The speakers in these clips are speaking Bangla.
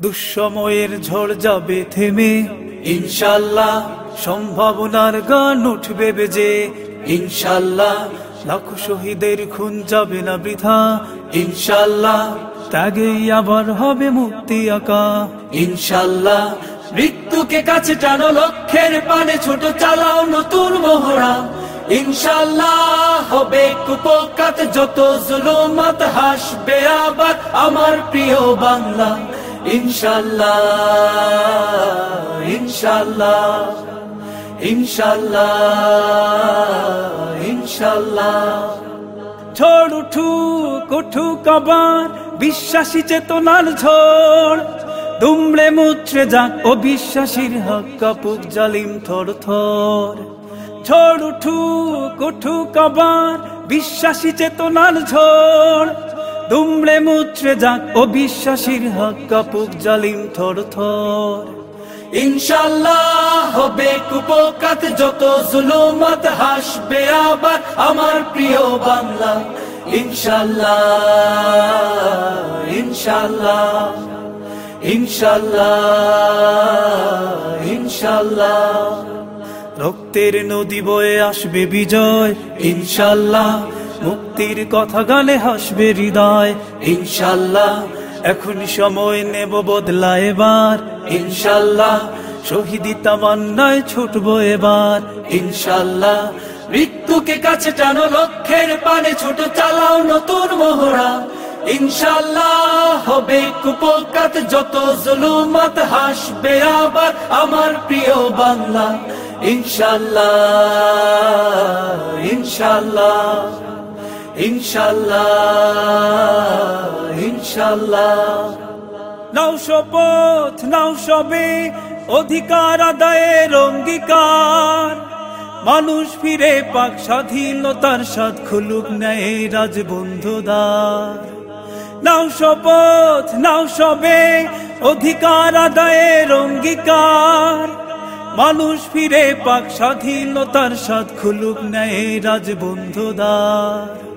দুঃসময়ের ঝড় যাবে থেমে। ইনশাল্লাহ সম্ভাবনার গান উঠবে বেজে। ইনশাল্লাহ লাখো শহীদের খুন যাবে না বৃথা। ইনশাল্লাহ ত্যাগেই আবার হবে মুক্তি আঁকা। ইনশাল্লাহ মৃত্যুকে কাছে টানো, লক্ষ্যের পানে ছোট চালাও নতুন মহড়া। ইনশাল্লাহ হবে কুপকাত, যত জুলুমাত হাসবে আবার আমার প্রিয় বাংলা। ইনশাল্লাহ ইনশাল্লাহ ইনশাল্লাহ ইনশাল্লাহ। ঝড় উঠুক উঠুক আবার বিশ্বাসী চেতনার ঝড়। দুমড়ে মুচড়ে যাক অবিশ্বাসীর হক কাপুক জালিম থর থর। ঝড় উঠুক উঠুক আবার বিশ্বাসী চেতনার ঝড়। দুমড়ে মুচড়ে যাক অবিশ্বাসীর হক, কাপুক জালিম থর থর। ইনশাল্লাহ হবে কুপকাত, যত জুলুমাত হাসবে আবার আমার প্রিয় বাংলা। ইনশাল্লাহ ইনশাল্লাহ ইনশাল্লাহ ইনশাল্লাহ। রক্তের নদী বয়ে আসবে বিজয়। ইনশাল্লাহ মুক্তির কথা গালে হাসবে হৃদয়। ইনশাল্লাহ এখন সময় নেব বদলা এবার। ইনশাল্লাহ, শহীদি তামান্নায় ছুটবো এবার। ইনশাল্লাহ, মৃত্যুকে কাছে টানো, লক্ষ্যের পানে ছোট চালাও নতুন মোহরা। ইনশাল্লাহ, হবে কুপকাত, যত জুলুমাত হাসবে আবার আমার প্রিয় বাংলা। ইনশাল্লাহ ইনশাল্লাহ। ইনশাল্লাহ ইনশাল্লাহ। নাও শপথ, নাও সবে অধিকার আদায়ের অঙ্গীকার। মানুষ ফিরে পাক স্বাধীনতার স্বাদ খুলুক নেয় রাজবন্ধুদার। নাও শপথ, নাও সবে অধিকার আদায়ের অঙ্গীকার। মানুষ ফিরে পাক স্বাধীনতার স্বাদ খুলুক নেয় রাজবন্ধুদার।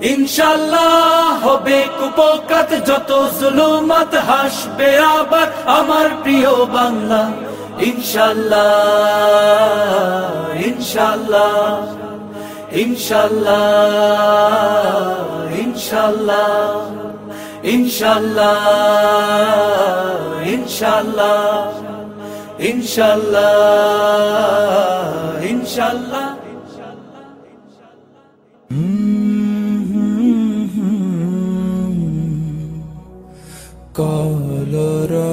ইনশাল্লাহ হবে কুপকাত, যত জুলুমাত হাসবে আবার আমার প্রিয় বাংলা। ইনশাল্লাহ ইনশাল্লাহ ইনশাল্লাহ ইনশাল্লাহ ইনশাল্লাহ ইনশাল্লাহ ইনশাল্লাহ ইনশাল্লাহ कलरा।